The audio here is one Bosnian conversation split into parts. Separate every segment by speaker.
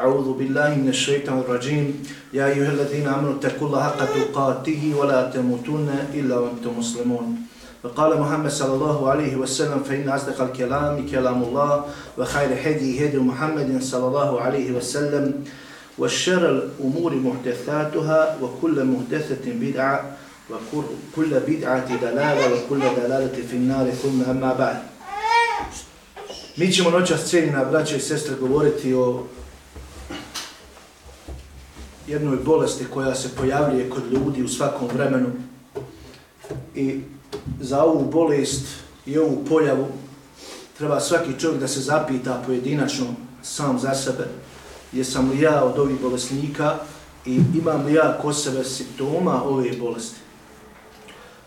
Speaker 1: أعوذ بالله من الشيطان الرجيم. يا أيها الذين آمنوا اتقوا الله حق تقاته ولا تموتن إلا وأنتم مسلمون. وقال محمد صلى الله عليه وسلم فإن أصدق الكلام كلام الله وخير هدي هدي محمد صلى الله عليه وسلم والشر الأمور محدثاتها وكل محدثة بدعة وكل بدعة دلالة وكل دلالة في النار. ثم أما بعد. Mi ćemo noćas cijenina braće i sestre govoriti o jednoj bolesti koja se pojavljuje kod ljudi u svakom vremenu i za ovu bolest i ovu pojavu treba svaki čovjek da se zapita pojedinačno sam za sebe jesam li ja od ovih bolesnika i imam li ja ko sebe simptoma ove bolesti.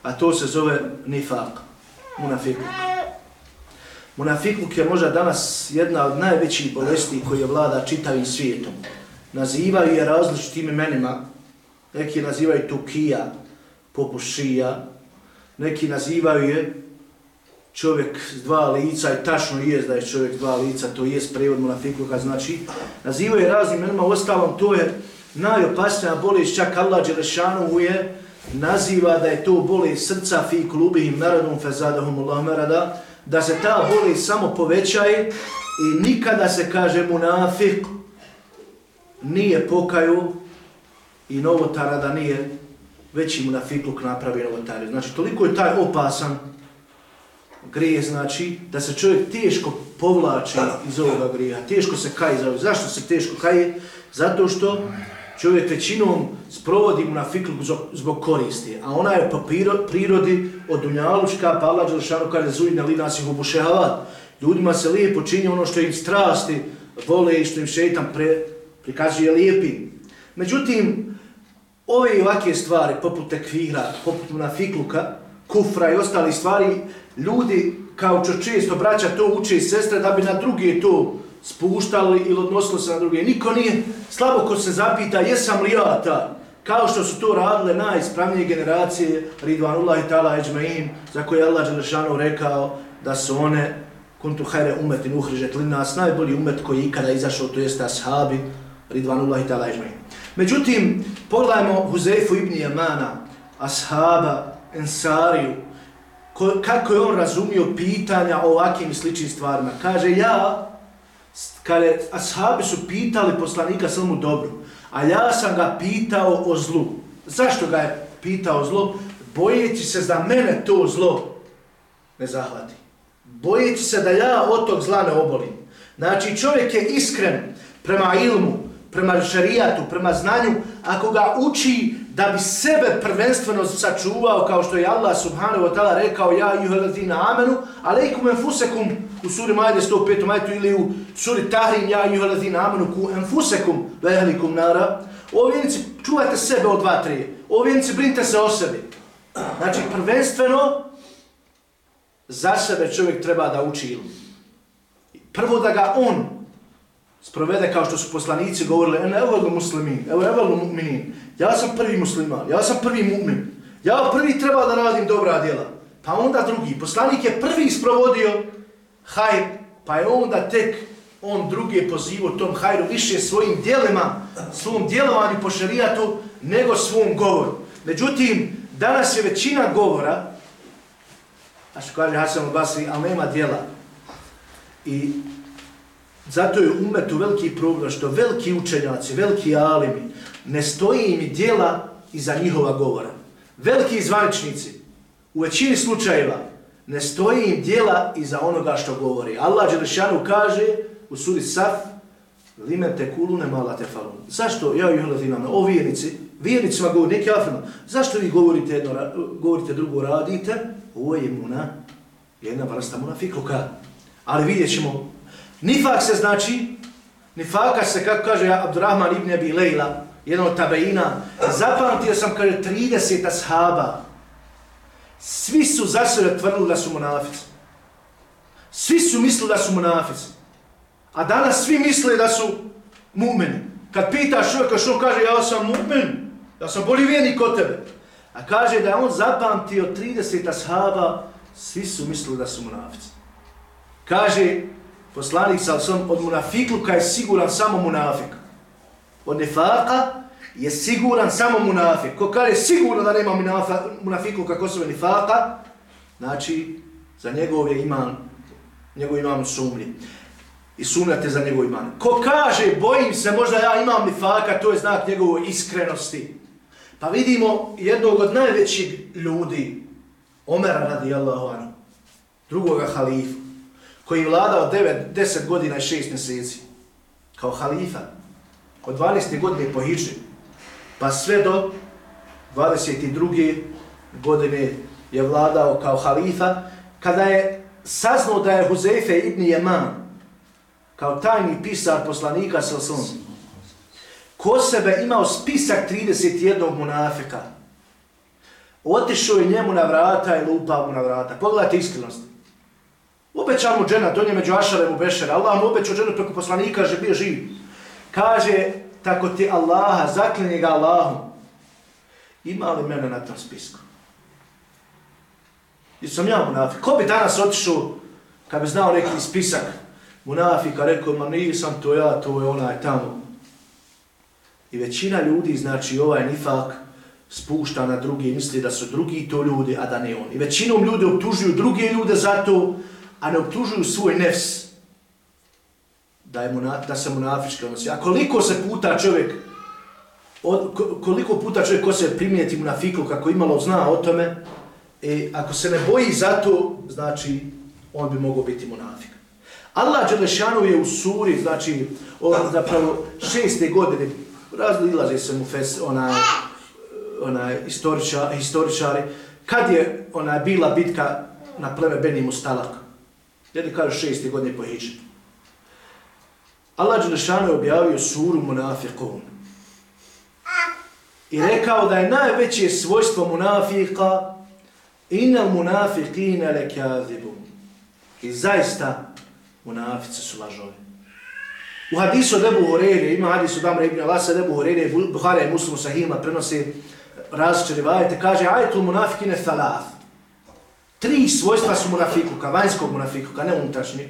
Speaker 1: A to se zove nifak, munafikluk. Munafikluk je možda danas jedna od najvećih bolesti koji je vlada čitavim svijetom nazivaju je različitim imenima. Neki nazivaju Tukija, poput Šija. Neki nazivaju je čovjek s dva lica i tačno je da je čovjek s dva lica, to je prevod munafikluka, znači nazivaju je raznim imenima, ostalom to je najopasnija bolest, čak Allah Đelešanu je naziva da je to bolest srca fi klubihim narodom fezadahum Allah merada, da se ta bolest samo povećaje i nikada se kaže munafik, nije pokaju i novotara da nije veći mu na fikluk napravi novotari. Znači, toliko je taj opasan grije, znači, da se čovjek teško povlači iz ovoga grija, teško se kaje za Zašto se teško kaje? Zato što čovjek većinom sprovodi mu na fikluk zbog koristi, a ona je po prirodi od Dunjalučka, pa Allah Đelšanu kaže zujne li nas ih obušehavat. Ljudima se lijepo čini ono što im strasti vole i što im šeitan pre, prikazuje lijepim. Međutim, ove i ovakve stvari, poput tekvira, poput munafikluka, kufra i ostali stvari, ljudi, kao čo često braća to uče i sestre, da bi na druge to spuštali ili odnosilo se na druge. Niko nije slabo ko se zapita, jesam li ja ta? Kao što su to radile najispravnije generacije, Ridvanullah i Tala Eđmein, za koje je Allah Đelešanu rekao da su one kuntu hajre umetin uhrižet li nas, najbolji umet koji je ikada izašao, to jeste ashabi, Ridvanullahi ta'ala ižmajim. Međutim, pogledajmo Huzeifu ibn Jamana, ashaba, ensariju, ko, kako je on razumio pitanja o ovakvim i sličnim stvarima. Kaže, ja, kada ashabi su pitali poslanika samo dobro, a ja sam ga pitao o zlu. Zašto ga je pitao o zlu? Bojeći se da mene to zlo ne zahvati. Bojeći se da ja od tog zla ne obolim. Znači, čovjek je iskren prema ilmu, prema šarijatu, prema znanju, ako ga uči da bi sebe prvenstveno sačuvao, kao što je Allah subhanahu wa ta'ala rekao, ja juheladina amenu, aleikum enfusekum u suri Majde 105. majtu ili u suri Tahrim, ja juheladina amenu ku enfusekum vehlikum nara, o vjenici, čuvajte sebe od dva, tri, o brinite se o sebi. Znači, prvenstveno, za sebe čovjek treba da uči Prvo da ga on sprovede kao što su poslanici govorili, en evo muslimin, evo evo mu'minin, ja sam prvi musliman, ja sam prvi mu'min, ja prvi treba da radim dobra djela, pa onda drugi, poslanik je prvi sprovodio hajr, pa je onda tek on drugi pozivo tom hajru više svojim djelima, svom djelovanju po šarijatu, nego svom govoru. Međutim, danas je većina govora, a što kaže Hasan al-Basri, ali nema djela. I Zato je umetu veliki problem što veliki učenjaci, veliki alimi, ne stoji im dijela iza njihova govora. Veliki zvaničnici, u većini slučajeva, ne stoji im dijela iza onoga što govori. Allah Đelešanu kaže u suri Saf, limen te kulune mala te falun. Zašto, ja i hladinam, o vjernici, vjernicima govori, neki afirma, zašto vi govorite jedno, govorite drugo, radite? Ovo je muna, jedna vrsta munafikluka. Ali vidjet ćemo Nifak se znači, nifaka se, kako kaže Abdurrahman ibn Abi Lejla, jedan od tabeina, zapamtio sam, kaže, 30 ashaba. Svi su za sebe tvrdili da su munafici. Svi su mislili da su munafici. A danas svi misle da su mu'meni. Kad pitaš čovjeka što on kaže, ja sam mu'men, ja sam bolji vijenik od tebe. A kaže da je on zapamtio 30 ashaba, svi su mislili da su munafici. Kaže, poslanik sa sam od munafikluka je siguran samo munafik. Od nefaka je siguran samo munafik. Ko kaže sigurno da nema munafikluka ko se nefaka, znači za njegov je iman, njegov iman sumnje. I sumnjate za njegov iman. Ko kaže, bojim se, možda ja imam nefaka, to je znak njegove iskrenosti. Pa vidimo jednog od najvećih ljudi, Omera radijallahu anhu, drugoga halifa, koji je vladao 9, 10 godina i 6 mjeseci, kao halifa, od 12. godine po Hiđi, pa sve do 22. godine je vladao kao halifa, kada je saznao da je Huzeife ibn Jeman, kao tajni pisar poslanika sa osnovom, ko sebe imao spisak 31 munafika, otišao je njemu na vrata i lupao mu na vrata. Pogledajte iskrenost. Obećao mu džena, to je među Ašarem u Bešer. Allah mu obećao dženu preko poslanika, kaže, bio živ. Kaže, tako ti Allaha, zaklinje ga Allahom. Ima li mene na tom spisku? I sam ja munafik. Ko bi danas otišao, kad bi znao neki spisak munafika, rekao, ma nisam to ja, to je onaj tamo. I većina ljudi, znači ovaj nifak, spušta na drugi, misli da su drugi to ljudi, a da ne oni. I većinom ljudi optužuju druge ljude za to, a ne optužuju svoj nefs da, je muna, da se munafički odnosi. A koliko se puta čovjek, od, koliko puta čovjek ko se primijeti munafiku kako imalo zna o tome, e, ako se ne boji za to, znači on bi mogao biti munafik. Allah Đelešanu je u suri, znači, od, zapravo šeste godine, razlilaze se mu fes, onaj, onaj historiča, historičari, kad je ona bila bitka na pleme Beni Mustalak, jedni kažu šesti godine po Hidžetu. Allah Đelešanu je objavio suru Munafiqun. I rekao da je najveće svojstvo munafika inal munafiqina lekazibun. I zaista munafice su lažovi. U hadisu od Ebu Horeire, ima hadisu od Amra ibn Alasa, Ebu Horeire, Buhara i Muslimu Sahima prenosi različite rivajete, kaže Ajtul munafikine thalath. Tri svojstva su munafikluka, vanjskog munafikluka, ne unutrašnji.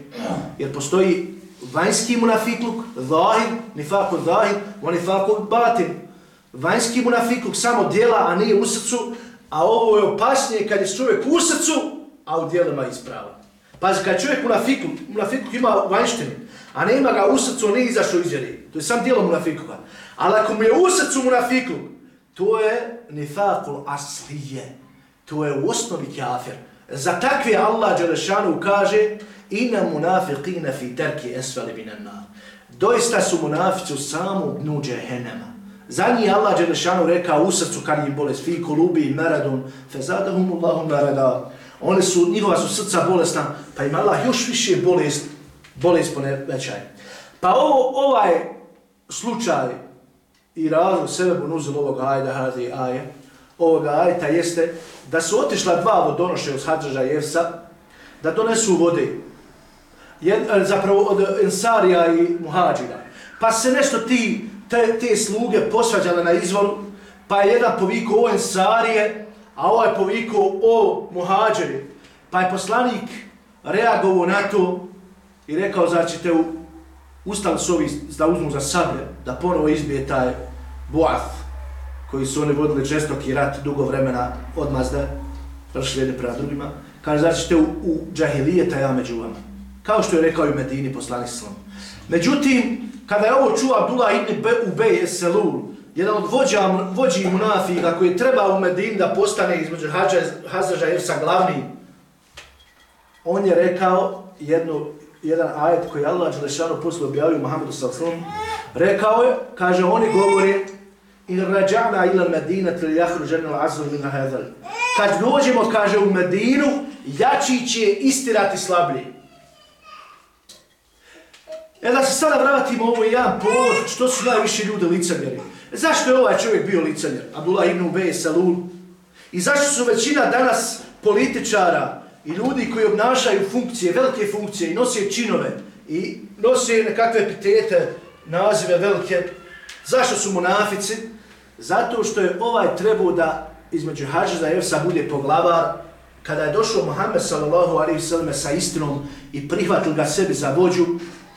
Speaker 1: Jer postoji vanjski munafikluk, zahir, nifakul zahir, wa nifakul batin. Vanjski munafikluk samo djela, a nije u srcu, a ovo je opasnije kad je čovjek u srcu, a u djelima isprava. Pazi, kad čovjek munafikluk, munafikluk ima vanjštinu, a ne ima ga u srcu, on nije izašao iz vjeri. To je sam djelo munafikluka. Ali ako mu je u srcu munafikluk, to je nifakul aslije. To je u osnovi kafir. Za takve Allah Đelešanu kaže ina munafiqina fi terki esfali binan nar. Doista su munafici u samom dnu džehennema. Za njih Allah Đelešanu rekao u srcu kad im bolest fi kulubi i meradun fe zadahumullahu merada. Oni su, njihova su srca bolesna, pa im Allah još više bolest, bolest ponevećaj. Pa ovo, ovaj slučaj i razlog sebe ponuzilo ovog ajda, hadi aje, ovoga ajta jeste da su otišla dva vodonoše od Hadžaža i da donesu vode. Jed, e, zapravo od Ensarija i Muhađira. Pa se nešto ti, te, te sluge posvađale na izvoru, pa je jedan povikao o Ensarije, a ovaj povikao o Muhađiri. Pa je poslanik reagovao na to i rekao, znači te ustali su ovi da uzmu za sablje, da ponovo izbije taj buath koji su oni vodili žestoki rat dugo vremena odmazde, vršili jedne prema drugima, kaže, znači ćete u, u džahilijeta ja među vama. Kao što je rekao i Medini poslani slam. Međutim, kada je ovo čuo Abdullah ibn Be, Ubej Eselul, jedan od vođa, vođi munafika koji treba u Medini da postane između Hazreža i Irsa glavni, on je rekao jednu, jedan ajet koji Allah Đelešanu posle objavio Muhammedu sallallahu rekao je, kaže, oni govore, in rađana ila Medina til jahru ženil azul min hadal. Kad dođemo, kaže, u Medinu, jači će istirati slablji. E da se sada vratimo ovo jedan povod, što su najviše ljude licemjeri. Zašto je ovaj čovjek bio licemjer? Abdullah ibn Ubej Salul. I zašto su većina danas političara i ljudi koji obnašaju funkcije, velike funkcije i nose činove i nose nekakve epitete, nazive velike, zašto su munafici? Zato što je ovaj trebao da između Hadžeza i Efsa bude poglavar, kada je došao Muhammed sallallahu alaihi sallam sa istinom i prihvatil ga sebi za vođu,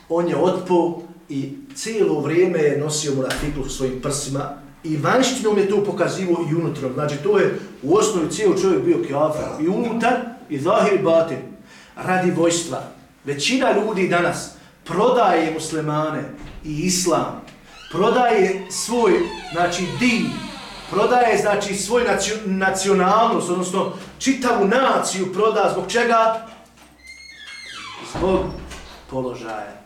Speaker 1: on je otpo i cijelo vrijeme je nosio munafiklu u svojim prsima i vanštinom je to pokazivo i unutrom. Znači to je u osnovi cijelo čovjek bio kjafir i unutar i zahir i batin radi vojstva. Većina ljudi danas prodaje muslimane i islam, prodaje svoj znači din, prodaje znači svoj nacionalnost, odnosno čitavu naciju proda zbog čega? Zbog položaja.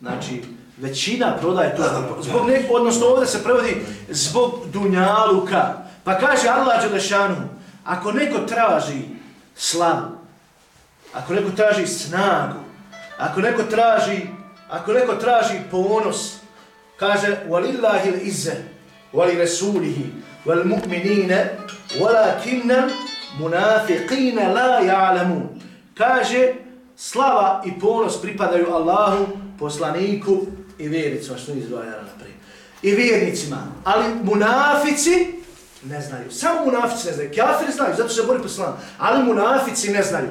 Speaker 1: Znači, većina prodaje to zbog, zbog nek, odnosno ovdje se prevodi zbog dunjaluka. Pa kaže Allah Đelešanu, ako neko traži slavu, ako neko traži snagu, ako neko traži, ako neko traži ponos, kaže, walillahi l'izze, wali rasulihi, wal mu'minine, walakinna munafiqina la ya'lamun Kaže, slava i ponos pripadaju Allahu, poslaniku i vjernicima, što izdvajara naprijed. I vjernicima, ali munafici ne znaju. Samo munafici ne znaju. Kafiri znaju, zato se bori poslan. Ali munafici ne znaju.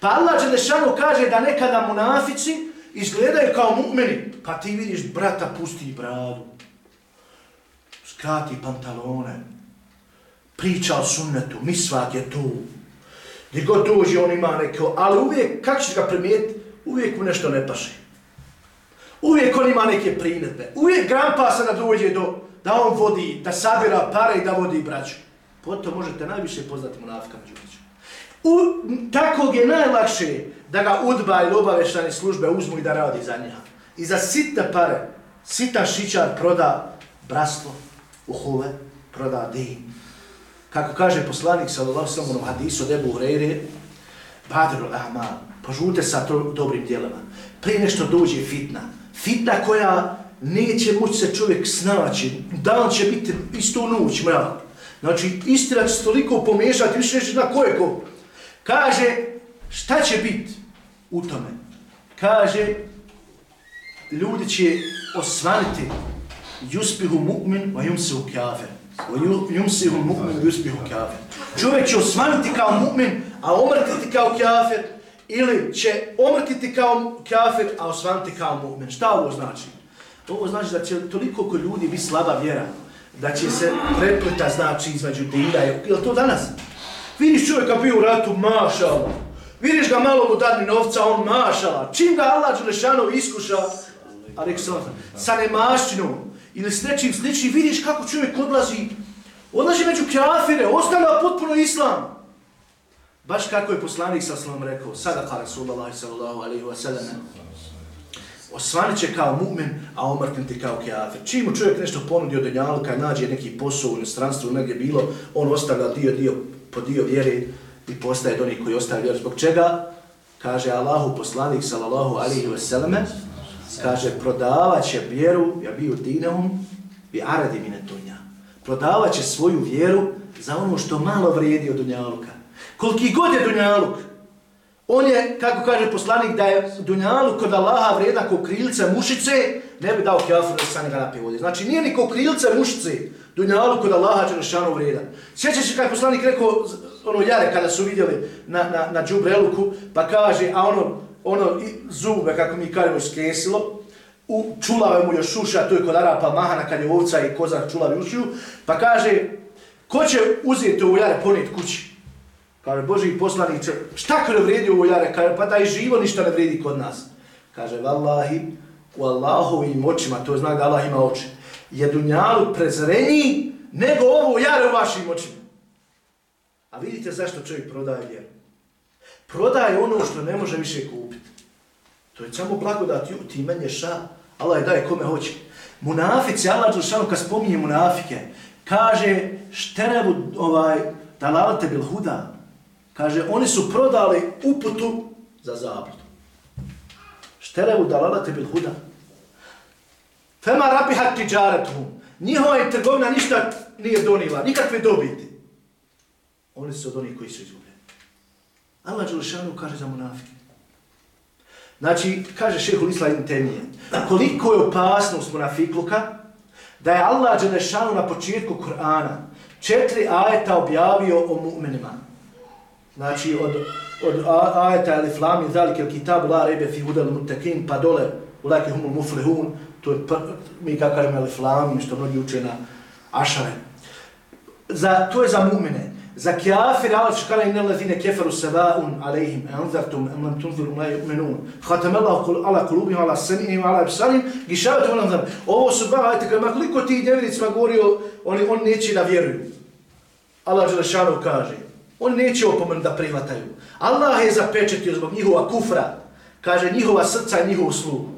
Speaker 1: Pa Allah Đelešanu kaže da nekada munafici izgledaju kao mu'meni. Pa ti vidiš brata pusti bradu. Skrati pantalone. Priča o sunnetu. Misvak je tu. Gdje god dođe on ima neko. Ali uvijek, kako ćeš ga primijeti? Uvijek mu nešto ne paše. Uvijek on ima neke prinetbe. Uvijek grampa se nadođe do, da on vodi, da sabira pare i da vodi braću. Potom možete najviše poznati munafika među. U, takvog je najlakše da ga udba ili obaveštane službe uzmu i da radi za njega. I za sitne pare, sitan šičar proda brastvo, uhove, proda din. Kako kaže poslanik sallallahu sallam u hadisu debu Hrejre, Badru Ahman, požute sa to, dobrim dijelama. Prije nešto dođe fitna, fitna koja neće moći se čovjek snaći, dan će biti isto noć, mrak. Znači, istina će se toliko pomiješati, više neće na koje ko. Kaže, šta će biti u tome? Kaže, ljudi će osvaniti juspihu mu'min, wa jum kafir. u yumsihu mu'min se u mu'min. Čovjek će osvaniti kao mu'min, a omrtiti kao kafir, ili će omrtiti kao kafir, a osvaniti kao mu'min. Šta ovo znači? Ovo znači da će toliko ko ljudi biti slaba vjera, da će se prepleta znači između dira. Je li to danas? Vidiš čovjeka bio u ratu, mašala. Vidiš ga malo mu dadni novca, on mašala. Čim ga Allah Đelešanov iskuša, a rekao sam, sa nemaštinom ili s nečim sličnim, vidiš kako čovjek odlazi, odlazi među kafire, ostavlja potpuno islam. Baš kako je poslanik sa slovom rekao, sada kada Rasulullah sallallahu alaihi wa sallam, osvanit će kao mu'min, a omrknuti kao kjafir. Čim mu čovjek nešto ponudi od denjalka, nađe neki posao u inostranstvu, negdje bilo, on ostavlja dio, dio po dio vjere i postaje od onih koji ostaje vjeru. Zbog čega? Kaže Allahu poslanik sallallahu alihi wa kaže prodavat će vjeru, ja bio dinehum, bi aradi mine tunja. Prodavat će svoju vjeru za ono što malo vrijedi od dunjaluka. Koliki god je dunjaluk, on je, kako kaže poslanik, da je dunjalu kod Allaha vrijedan ko krilice mušice, ne bi dao kjafu da stane ga napije vode. Znači, nije ni ko krilice mušice, dunjalu kod Allaha će nešanu vrijedan. Sjeća se kada poslanik rekao, ono jare kada su vidjeli na, na, na džubreluku, pa kaže, a ono, ono zube, kako mi kažemo, skesilo, u čulave mu još uša, to je kod Arapa Mahana, kad je ovca i kozak čulavi ušiju, pa kaže, ko će uzeti ovo jare ponijeti kući? Kaže, Boži poslaniče, šta kada vredi ovo jare? Kaže, pa taj živo ništa ne vredi kod nas. Kaže, vallahi, u Allahovim očima, to znak da Allah ima oči, je dunjalu prezreniji nego ovo jare u vašim očima. A vidite zašto čovjek prodaje vjeru? Prodaje ono što ne može više kupiti. To je samo blagodat, ti meni ša, Allah je daje kome hoće. Munafici, Allah Đelšanu, kad spominje munafike, kaže, šterevu ovaj, dalalate bil huda, Kaže, oni su prodali uputu za zabludu. Šterevu dalalate bil huda. Fema rabihat tiđaretu. Njihova je trgovina ništa nije donila, nikakve dobiti. oni su od onih koji su izgubljeni. Allah Đelešanu kaže za munafike. Znači, kaže šehu Lisla ibn Temije, koliko je opasnost munafikluka, da je Allah Đelešanu na početku Kur'ana četiri ajeta objavio o mu'menima. Znači, od, od ajeta ili flami, zalike il kitabu la rebe fi hudel mutekin, pa dole, u humul muflihun, to je, pr, mi kako kažemo ili flami, što mnogi uče na ašare. Za, to je za mu'mine. Za kjafir, Allah će kala lezine keferu sevaun alejhim, anzartum, em lam tunziru la yu'minun. Khatam Allah ala kulubim, ala sanihim, ala absarim, gišavatu olam zam. Ovo su dva, ajte, kada koliko ti djevinicima govorio, oni, on neće da vjeruju. Allah Đelešanu kaže, oni neće opomenu da prihvataju. Allah je zapečetio zbog njihova kufra, kaže njihova srca i njihovu sluhu.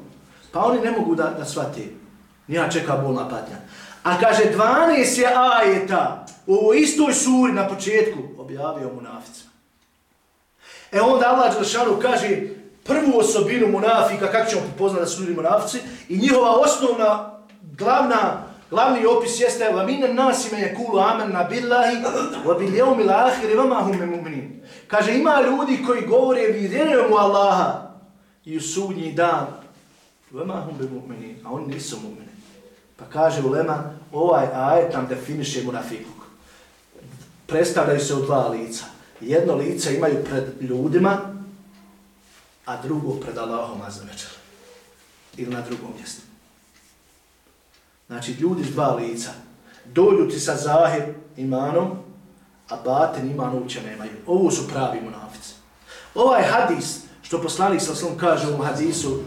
Speaker 1: Pa oni ne mogu da, da shvate. Nija čeka bolna patnja. A kaže 12 je ajeta u ovoj istoj suri na početku objavio munaficima. E onda Allah Đelšanu kaže prvu osobinu munafika, kako ćemo poznati da su ljudi munafici, i njihova osnovna, glavna, glavni opis jeste va mine nasime je kulu amen na billahi wa bil jeumil ahiri vama hum mu'minin. Kaže ima ljudi koji govore vi vjerujem u Allaha i u sudnji dan vama hum mu'minin, a oni nisu mu'mini. Pa kaže ulema, ovaj ajet nam definiše munafikluk. Predstavljaju se u dva lica. Jedno lice imaju pred ljudima, a drugo pred Allahom azamečar. Ili na drugom mjestu. Znači, ljudi s dva lica. Dođu ti sa zahir imanom, a batin iman uopće nemaju. Ovo su pravi munafici. Ovaj hadis, što poslanik sa slom kaže u hadisu,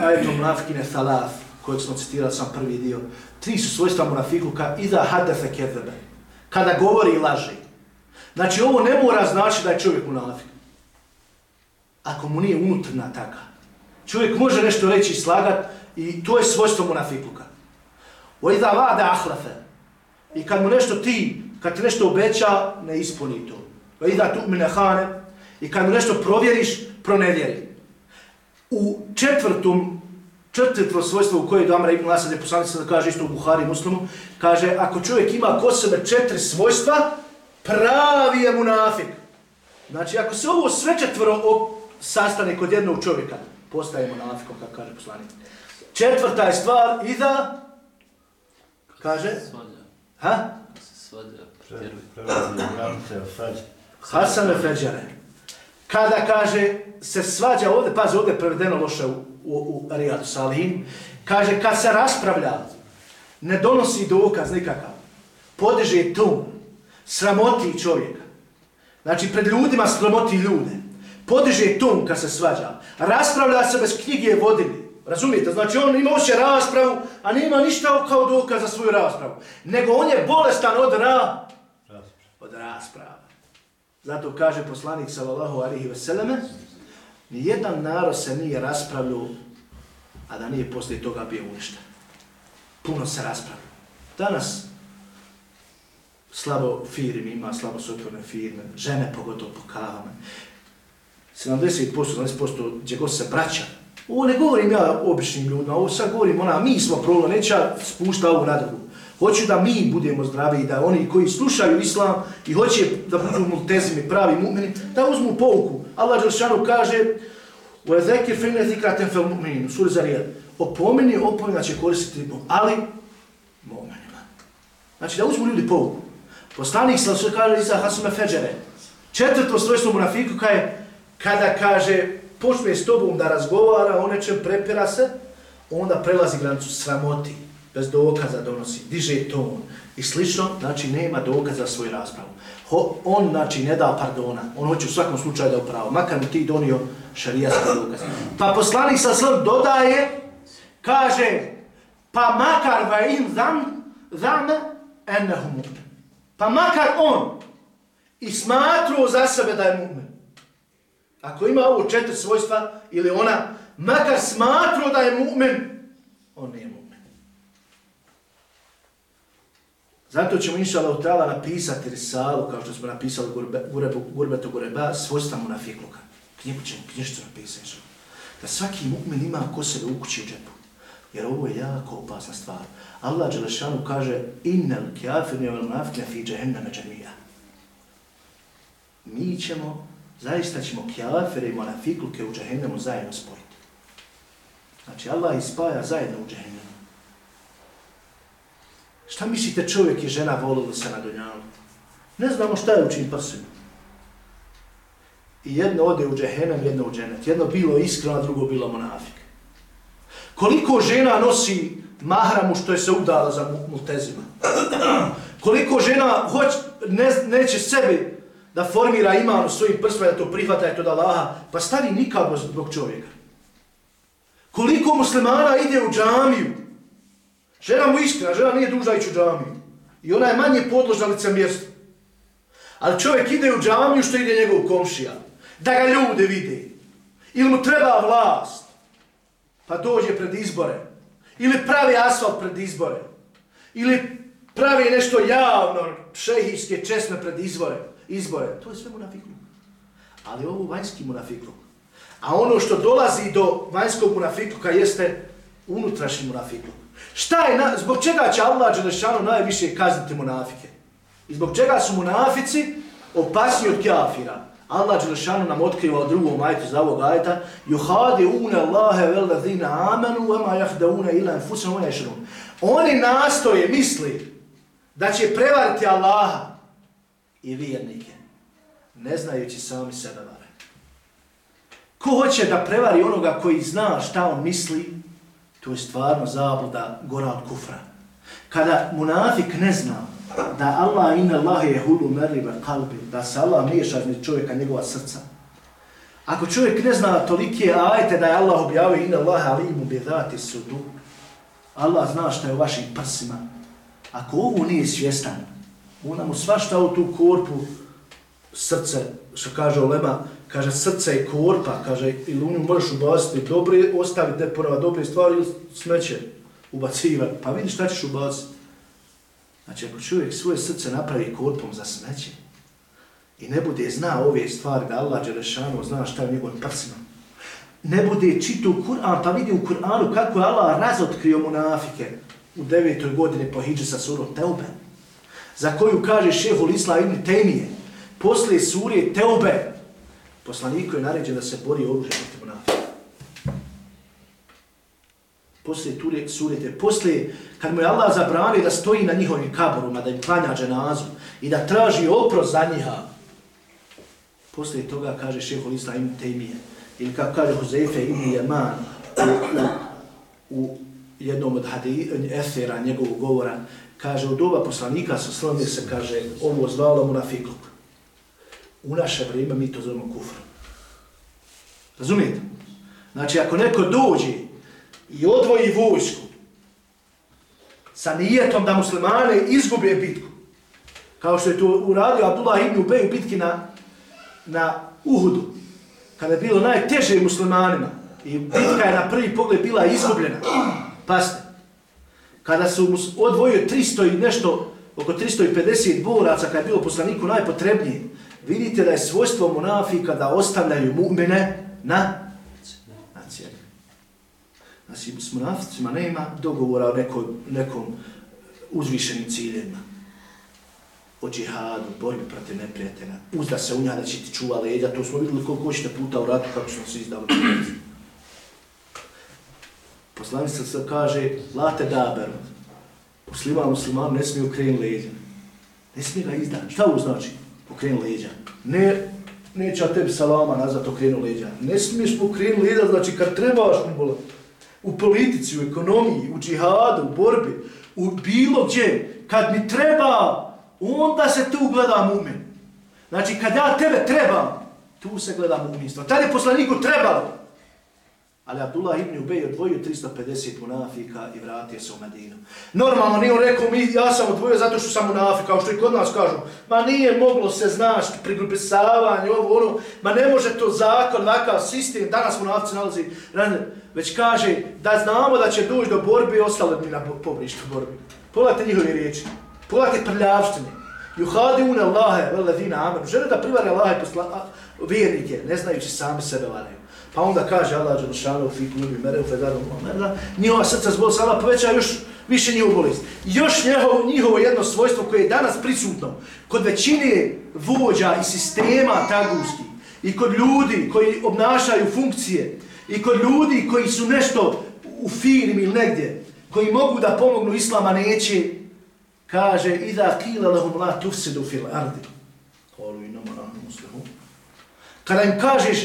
Speaker 1: ajetom munafikine thalaf, kojeg smo citirali sam prvi dio. Tri su svojstva munafiku ka ida hadefe kedvebe. Kada govori i laži. Znači ovo ne mora znači da je čovjek munafik. Ako mu nije unutrna taka. Čovjek može nešto reći i slagat i to je svojstvo munafikuka. O iza da vade ahlafe. I kad mu nešto ti, kad ti nešto obeća, ne ispuni to. O i da tu hane. I kad mu nešto provjeriš, pronevjeri. U četvrtom četvrtvo svojstvo u kojoj Damra ibn Asad je poslanica da kaže isto u Buhari muslimu, kaže ako čovjek ima kod sebe četiri svojstva, pravi je munafik. Znači ako se ovo sve četvro sastane kod jednog čovjeka, postaje munafikom, kako kaže poslanik. Četvrta je stvar i da, kaže, ha? Hasan Feđare. Kada kaže, se svađa ovdje, pazi, ovdje je prevedeno loše u, u, u Rijadu Salim, kaže kad se raspravlja, ne donosi dokaz nikakav, podiže tu, sramoti čovjeka. Znači pred ljudima sramoti ljude. Podiže tu kad se svađa. Raspravlja se bez knjige vodili. Razumijete? Znači on ima uopće raspravu, a nema ništa kao dokaz za svoju raspravu. Nego on je bolestan od ra... Od rasprava. Zato kaže poslanik sallallahu alihi veseleme, Nijedan narod se nije raspravljao, a da nije poslije toga bio uništen. Puno se raspravljao. Danas slabo firme ima, slabo su otvorene firme, žene pogotovo po kavama. 70%, 70% gdje god se braća. Ovo ne govorim ja običnim ljudima, ovo sad govorim ona, mi smo problem, neće ja spušta ovu na drugu. Hoću da mi budemo zdravi i da oni koji slušaju islam i hoće da budu multezimi, pravi mu'mini, da uzmu pouku. Allah Đelšanu kaže وَذَكِرْ فِنَ ذِكْرَةً فَالْمُؤْمِنِينَ Suri Zarijad. Opomeni, opomena će koristiti ali mu'minima. Znači da uzmu ljudi pouku. Poslanik sam sve kaže Isa Hasume Feđere. Četvrto svojstvo munafiku kaže kada kaže počne s tobom da razgovara o nečem, prepira se, onda prelazi granicu sramoti bez dokaza donosi, diže ton i slično, znači nema dokaza za svoju raspravu. Ho, on, znači, ne da pardona, on hoće u svakom slučaju da upravo, makar mu ti donio šarijaski dokaz. Pa poslanik sa slom dodaje, kaže, pa makar va in zam, zam, ennehu mu'min. Pa makar on i smatruo za sebe da je mu'min. Ako ima ovo četiri svojstva, ili ona, makar smatruo da je mu'min, on nije mu'min. Zato ćemo inša Allah utala napisati risalu, kao što smo napisali gurbe, gurbe, gurbetu gureba, svojstva munafikluka. Knjigu ćemo, knjižicu napisati. Da svaki mu'min ima ko sebe u kući u džepu. Jer ovo je jako opasna stvar. Allah Đelešanu kaže innel kjafir ne vel nafkne fi džehenneme džemija. mi ćemo, zaista ćemo kjafere i monafikluke u džahennemu zajedno spojiti. Znači, Allah ispaja zajedno u džahennemu. Šta mislite čovjek i žena volili se na dunjalu? Ne znamo šta je u čim prsima. I jedno ode u džehennem, jedno u dženet. Jedno bilo iskreno, drugo bilo monafik. Koliko žena nosi mahramu što je se udala za multezima? Koliko žena hoć, ne, neće sebi da formira iman u svojim prsima, da to prihvata to da Allaha, pa stari nikako zbog čovjeka. Koliko muslimana ide u džamiju, žena mu iskra, žena nije duža ići u džamiju. I ona je manje podložna lice mjesto. Ali čovjek ide u džamiju što ide njegov komšija. Da ga ljude vide. Ili mu treba vlast. Pa dođe pred izbore. Ili pravi asfalt pred izbore. Ili pravi nešto javno, šehijske, česme pred izbore izbore. To je sve munafikluk. Ali ovo vanjski munafikluk. A ono što dolazi do vanjskog munafikluka jeste unutrašnji munafikluk. Šta je, na, zbog čega će Allah Đelešanu najviše kazniti munafike? I zbog čega su munafici opasni od kafira? Allah Đelešanu nam otkriva u drugom majtu za ovog ajta Juhadi une Allahe vel ladhina amanu vama jahdauna ila enfusam una išrun Oni nastoje, misli da će prevariti Allaha i vjernike ne znajući sami sebe vare. Ko hoće da prevari onoga koji zna šta on misli to je stvarno zabluda gora od kufra. Kada munafik ne zna da Allah inna Allah je hulu merliva kalbi, da se Allah miješa iz čovjeka njegova srca. Ako čovjek ne zna tolike ajte da je Allah objavio inna Allah alimu bi dati sudu, Allah zna šta je u vašim prsima. Ako ovo nije svjestan, ona mu svašta u tu korpu srce, što kaže Olema, kaže srce i korpa, kaže ili u nju možeš ubaciti dobre, ostaviti te dobre stvari ili smeće ubacivati. Pa vidi šta ćeš ubaciti. Znači, ako čovjek svoje srce napravi korpom za smeće i ne bude zna ove stvari da Allah Đelešanu zna šta je njegovim prsima, ne bude čitu Kur'an, pa vidi u Kur'anu kako je Allah razotkrio munafike u devetoj godini po Hidži sa surom Teube, za koju kaže šehul Isla ibn Temije, poslije surije Teube, poslaniku je naređen da se bori oružje protiv munafika. Poslije ture, surete, poslije, kad mu je Allah zabranio da stoji na njihovim kaboruma, da im klanja dženazu i da traži oprost za njiha, poslije toga kaže šeho Isla ibn Tejmije, ili kako kaže Huzefe ibn Jeman u, u, u jednom od efera njegovog govora, kaže u doba poslanika sa slomije se kaže ovo zvalo munafikluk. U naše vrijeme mi to zovemo kufr. Razumijete? Znači, ako neko dođe i odvoji vojsku sa nijetom da muslimane izgube bitku, kao što je to uradio Abdullah ibn Ubej u bitki na, na Uhudu, kada je bilo najteže muslimanima i bitka je na prvi pogled bila izgubljena. Pasite, kada su odvojio 300 i nešto, oko 350 boraca, kada je bilo poslaniku najpotrebniji, vidite da je svojstvo munafika da ostavljaju mu'mine na, na cijeli. Znači, s munaficima nema dogovora o nekoj, nekom uzvišenim ciljima. O džihadu, borbi protiv neprijatelja. Uzda se u njih da će ti čuva leđa. To smo vidjeli koliko hoćete puta u ratu kako smo se izdali. Poslanica se kaže, late daberu. Musliman, musliman ne smije ukreniti leđa. Ne smije ga izdan. Šta ovo znači? Okren leđa. Ne, neće tebi salama nazad okrenu leđa. Ne smiješ pokrenu leđa, znači kad trebaš mu bola, u politici, u ekonomiji, u džihadu, u borbi, u bilo gdje, kad mi treba, onda se tu gleda mumin. Znači kad ja tebe trebam, tu se gleda muminstvo. Tad je poslaniku trebalo. Ali Abdullah ibn Ubej odvojio 350 munafika i vratio se u Medinu. Normalno nije on rekao, mi, ja sam odvojio zato što sam munafik, kao što i kod nas kažu. Ma nije moglo se, znaš, prigrupisavanje, ovo, ono, ma ne može to zakon, vakav sistem, danas munafici nalazi, već kaže da znamo da će doći do borbe i ostale mi na pobrištu borbi. Pogledajte njihove riječi, pogledajte prljavštine. Juhadi une Allahe, vele ladina amenu, žele da privare Allahe posla, vjernike, ne znajući sami sebe varaju. Pa onda kaže Allah Đelšanu fi kulubi mere u fedaru merda, njihova srca zbog sama poveća još više njihovu bolest. Još njihovo, njihovo jedno svojstvo koje je danas prisutno kod većine vođa i sistema taguski i kod ljudi koji obnašaju funkcije i kod ljudi koji su nešto u firmi ili negdje, koji mogu da pomognu islama neće, kaže ida kila lahum la tufsidu fil ardi. Kalu i nama muslimu. Kada im kažeš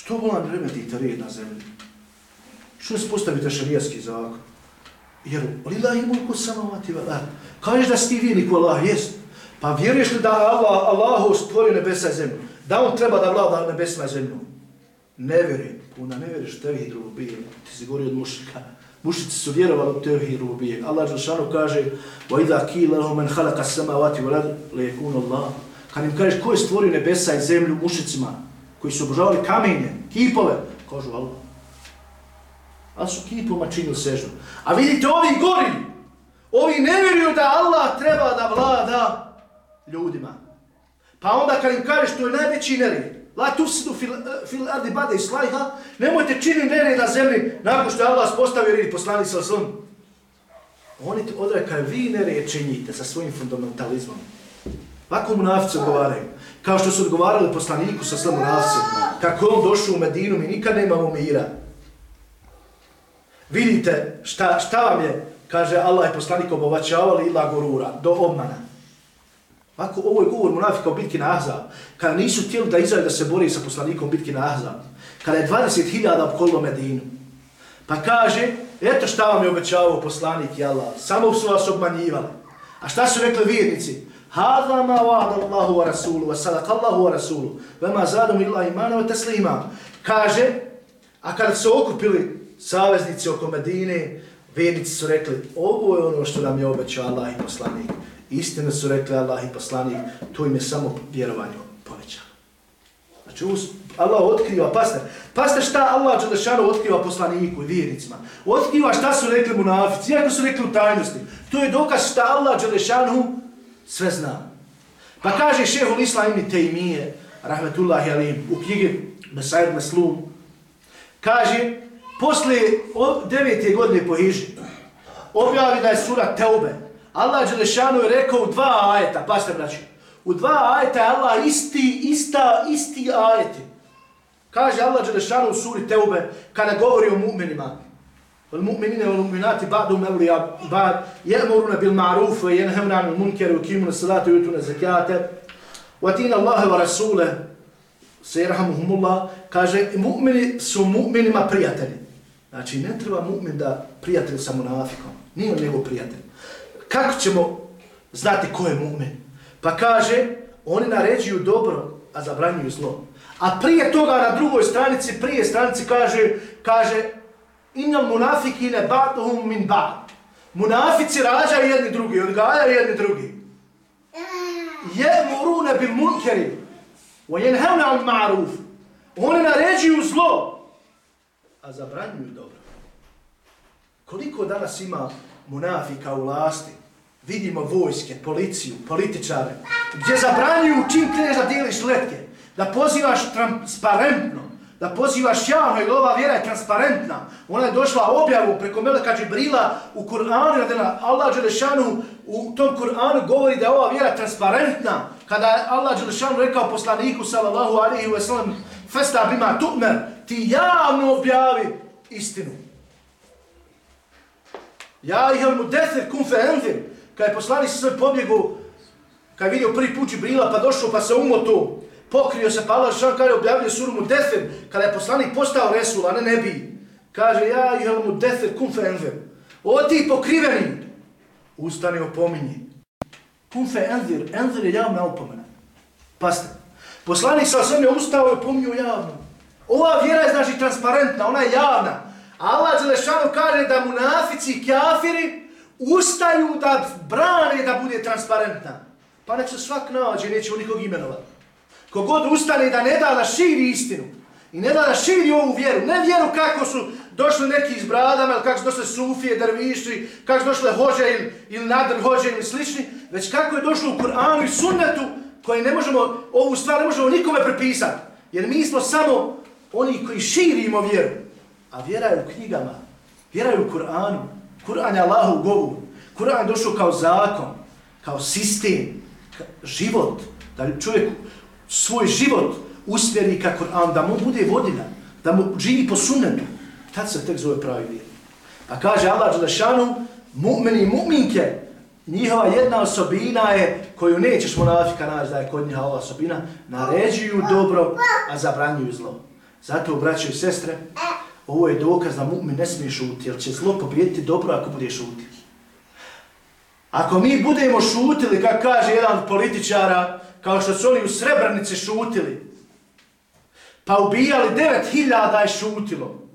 Speaker 1: što volan remetite red na zemlji, što se postavite šarijski zakon, jer lila i mulku samavati vela. Kažeš da si ti vjernik u Allah, jest. Pa vjeruješ li da Allah, Allahu stvorio nebesa i zemlju? Da on treba da vlada nebesima i zemlju? Ne vjerujem. Onda ne vjeruješ u tevhid rubije. Ti si govorio od mušika. Mušici su vjerovali u tevhid rubije. Allah Žešanu kaže وَإِذَا كِيلَ لَهُ مَنْ خَلَقَ السَّمَوَاتِ وَلَدْ لَيَكُونَ اللَّهُ Kad im kažeš ko je stvorio nebesa i zemlju mušicima koji su obožavali kamenje, kipove, kažu Allah. Ali su kipoma činili sežu. A vidite, ovi gori, ovi ne vjeruju da Allah treba da vlada ljudima. Pa onda kad im kažeš to je najveći nerijed, La tufsidu fil, eh, fil ardi bade islajha, nemojte čini nered na zemlji nakon što je Allah spostavio red poslani sa svom. Oni ti odrekaju, vi nered činite sa svojim fundamentalizmom. Lako mu nafice odgovaraju. Kao što su odgovarali poslaniku sa svom nafice. Kako on došao u Medinu, mi nikad nemamo mira. Vidite šta, šta vam je, kaže Allah i poslanik obovaćavali ila gorura, do obmana. Ovako, ovo je govor munafika o bitki na Ahzab. Kada nisu tijeli da izađe da se bori sa poslanikom bitki na Ahzab. Kada je 20.000 obkolilo Medinu. Pa kaže, eto šta vam je obećavao poslanik i Allah. Samo su vas obmanjivali. A šta su rekli vjernici? Hada ma wa'ada Allahu wa rasulu, wa sadaq Allahu wa rasulu, wa ma zadum illa imana wa taslima. Kaže, a kada su okupili saveznici oko Medine, vjernici su rekli, ovo je ono što nam je obećao Allah i poslanik. Istina su rekli Allah i poslanik, to im je samo vjerovanje povećano. Znači, Allah otkriva, pasne, pasne šta Allah Đelešanu otkriva poslaniku i vjernicima. Otkriva šta su rekli munafici, iako su rekli u tajnosti. To je dokaz šta Allah Đelešanu sve zna. Pa kaže šehol Islam ibn Tejmije, rahmetullahi alim, u knjigi Mesajr Meslum, kaže, posle devete godine po Hiži, objavi da je sura Teube, Allah Đelešanu je rekao u dva ajeta, pa ste braći, u dva ajeta je Allah isti, ista, isti ajeti. Kaže Allah Đelešanu u suri Teube, kada govori o mu'minima, والمؤمنين والمؤمنات بعضهم mu'minati ba'du يأمرون ba'd, وينهون bil ma'ruf, ويقيمون anil ويؤتون الزكاة وتين الله ورسوله سيرحمهم الله wa rasule, se kaže, mu'mini su mu'minima prijatelji. Znači, ne treba mu'min da prijatelj sa munafikom. Nije on njegov prijatelj kako ćemo znati ko je mu'min? Pa kaže, oni naređuju dobro, a zabranjuju zlo. A prije toga na drugoj stranici, prije stranici kaže, kaže, innal munafikine ba'duhum min ba'd. Munafici rađaju jedni drugi, odgajaju jedni drugi. Je murune bil munkeri, wa jenhevne al ma'ruf. Oni naređuju zlo, a zabranjuju dobro. Koliko danas ima munafika u vlasti? vidimo vojske, policiju, političare, gdje zabranjuju čim kreneš da dijeliš letke, da pozivaš transparentno, da pozivaš javno, jer ova vjera je transparentna. Ona je došla objavu preko Meleka Džibrila u Kur'anu, da Allah Đelešanu u tom Kur'anu govori da je ova vjera transparentna. Kada je Allah Đelešanu rekao poslaniku, sallallahu alaihi wa sallam, festa bima tu'mer, ti javno objavi istinu. Ja ih mu deser kun fe enzir, kad je poslanik sve pobjegu, kad je vidio prvi put Džibrila, pa došao, pa se umotu, pokrio se, pa Allah šan kaže, objavljuje suru mu defer, kada je poslanik postao Resul, a ne nebi, kaže, ja ihel mu defer, kum fe enver, o ti pokriveni, ustani opominji, kum fe enver, enver je javna opomena, paste, poslanik sa sve ustao i opominio javno, ova vjera je znači transparentna, ona je javna, Allah Đelešanu kaže da munafici i kjafiri, ustaju da brane da bude transparentna. Pa nek se svak nađe, neće u nikog imenovati. Kogod ustane da ne da da širi istinu i ne da da širi ovu vjeru, ne vjeru kako su došli neki iz bradama, ili kako su došli sufije, drviši, kako su došli hođe ili, ili nadr hođe ili slični, već kako je došlo u Kur'anu i sunnetu, koje ne možemo, ovu stvar ne možemo nikome prepisati. Jer mi smo samo oni koji širimo vjeru, a vjera je u knjigama, vjera je u Kur'anu, Kur'an je Allahu govor, Kur'an je došao kao zakon, kao sistem, kao život, da čovjek svoj život usmjeri ka Kur'an, da mu bude vodina, da mu živi po sunnetu, tad se tek zove pravi vjer. Pa kaže Allah Đelešanu, mu'mini i mu'minke, njihova jedna osobina je, koju nećeš monafika naći da je kod njiha ova osobina, naređuju dobro, a zabranjuju zlo. Zato, braće i sestre, ovo je dokaz da mu'min ne smije šuti, jer će zlo pobijediti dobro ako bude šuti. Ako mi budemo šutili, kako kaže jedan političara, kao što su oni u Srebrnici šutili, pa ubijali 9000 je šutilo,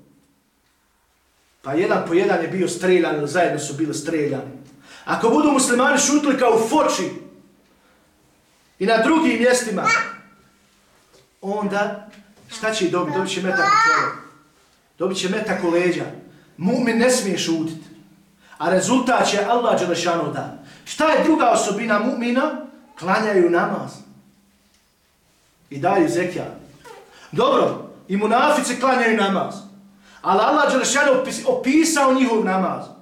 Speaker 1: pa jedan po jedan je bio streljan ili zajedno su bili streljani. Ako budu muslimani šutili kao u Foči i na drugim mjestima, onda šta će dobiti? Dobit će metak u čelo. Dobit će metak u leđa. Mumin ne smije šutiti. A rezultat će Allah Đelešanu da. Šta je druga osobina mu'mina? Klanjaju namaz. I daju zekija. Dobro, i munafice klanjaju namaz. Ali Allah Đelešanu opisao njihov namaz.